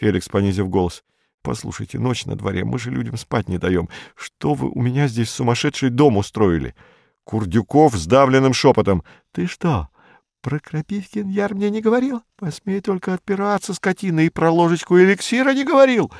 Феликс, понизив голос. «Послушайте, ночь на дворе, мы же людям спать не даем. Что вы у меня здесь сумасшедший дом устроили?» Курдюков сдавленным шепотом. «Ты что, про Крапивкин яр мне не говорил? Посмей только отпираться, скотина, и про ложечку эликсира не говорил!»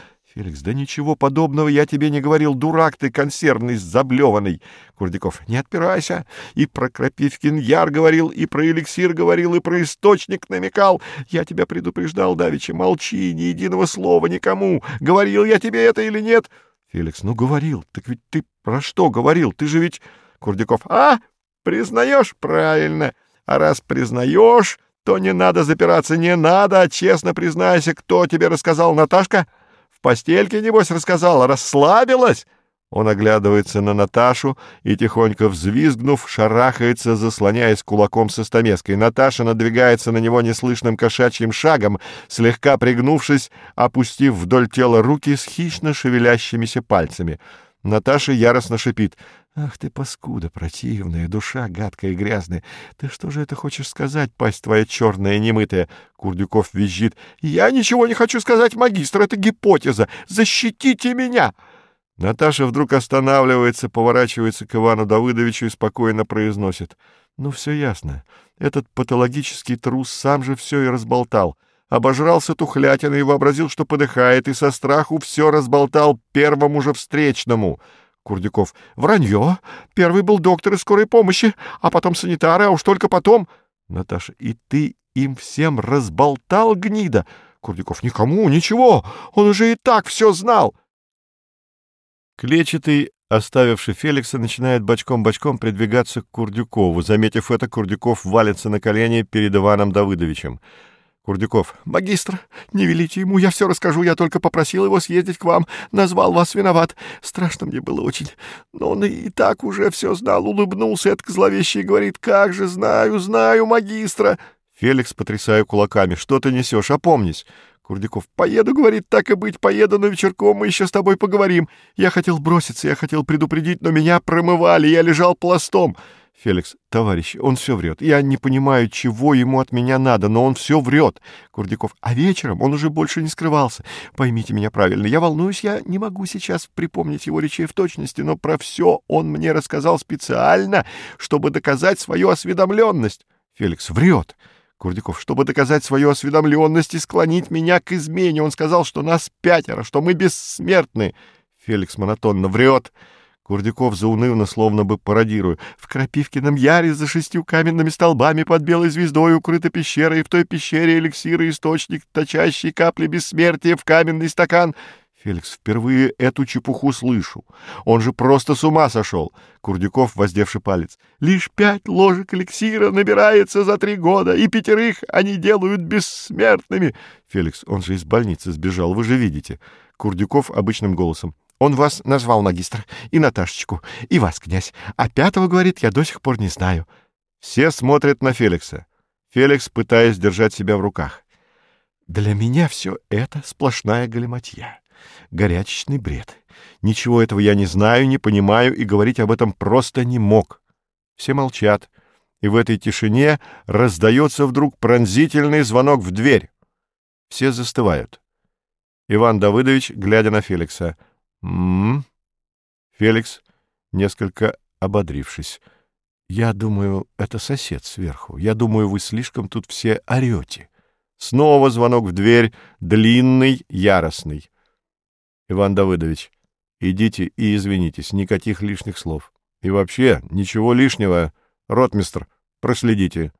Феликс, да ничего подобного я тебе не говорил, дурак ты консервный, заблеванный. Курдяков, не отпирайся. И про Крапивкин яр говорил, и про эликсир говорил, и про источник намекал. Я тебя предупреждал, Давича, молчи, ни единого слова никому. Говорил я тебе это или нет? Феликс, ну говорил, так ведь ты про что говорил? Ты же ведь... Курдяков, а, признаешь? Правильно. А раз признаешь, то не надо запираться, не надо, а честно признайся, кто тебе рассказал, Наташка? — постельке, небось, рассказала, расслабилась?» Он оглядывается на Наташу и, тихонько взвизгнув, шарахается, заслоняясь кулаком со стамеской. Наташа надвигается на него неслышным кошачьим шагом, слегка пригнувшись, опустив вдоль тела руки с хищно шевелящимися пальцами. Наташа яростно шипит. «Ах ты, паскуда противная, душа гадкая и грязная! Ты что же это хочешь сказать, пасть твоя черная немытая?» Курдюков визжит. «Я ничего не хочу сказать, магистр, это гипотеза! Защитите меня!» Наташа вдруг останавливается, поворачивается к Ивану Давыдовичу и спокойно произносит. «Ну, все ясно. Этот патологический трус сам же все и разболтал. Обожрался тухлятиной и вообразил, что подыхает, и со страху все разболтал первому же встречному». Курдюков. «Вранье. Первый был доктор из скорой помощи, а потом санитары, а уж только потом...» Наташа. «И ты им всем разболтал, гнида?» Курдюков. «Никому, ничего. Он уже и так все знал». Клечатый, оставивший Феликса, начинает бочком-бочком придвигаться к Курдюкову. Заметив это, Курдюков валится на колени перед Иваном Давыдовичем. Курдюков. «Магистр, не велите ему, я все расскажу, я только попросил его съездить к вам, назвал вас виноват. Страшно мне было очень, но он и так уже все знал, улыбнулся это зловеще и говорит, как же знаю, знаю магистра». Феликс, потрясая кулаками, «Что ты несешь? Опомнись!» Курдяков. «Поеду, — говорит, — так и быть, поеду, но вечерком мы еще с тобой поговорим. Я хотел броситься, я хотел предупредить, но меня промывали, я лежал пластом». Феликс. Товарищ, он все врет. Я не понимаю, чего ему от меня надо, но он все врет. Курдяков. А вечером он уже больше не скрывался. Поймите меня правильно. Я волнуюсь, я не могу сейчас припомнить его речей в точности, но про все он мне рассказал специально, чтобы доказать свою осведомленность. Феликс. Врет. Курдяков, чтобы доказать свою осведомленность и склонить меня к измене. Он сказал, что нас пятеро, что мы бессмертны. Феликс монотонно врет. Курдюков заунывно, словно бы пародируя. «В Крапивкином яре за шестью каменными столбами под белой звездой укрыта пещера, и в той пещере эликсир и источник, точащий капли бессмертия в каменный стакан». Феликс, впервые эту чепуху слышу. Он же просто с ума сошел. Курдюков, воздевший палец. Лишь пять ложек эликсира набирается за три года, и пятерых они делают бессмертными. Феликс, он же из больницы сбежал, вы же видите. Курдюков обычным голосом. Он вас назвал магистр, и Наташечку, и вас, князь. А пятого, говорит, я до сих пор не знаю. Все смотрят на Феликса. Феликс, пытаясь держать себя в руках. Для меня все это сплошная галиматья. Горячечный бред. Ничего этого я не знаю, не понимаю, и говорить об этом просто не мог. Все молчат, и в этой тишине раздается вдруг пронзительный звонок в дверь. Все застывают. Иван Давыдович, глядя на Феликса — М, Феликс, несколько ободрившись. Я думаю, это сосед сверху. Я думаю, вы слишком тут все орете. Снова звонок в дверь, длинный, яростный. Иван Давыдович, идите и извинитесь, никаких лишних слов. И вообще, ничего лишнего. Ротмистр, проследите.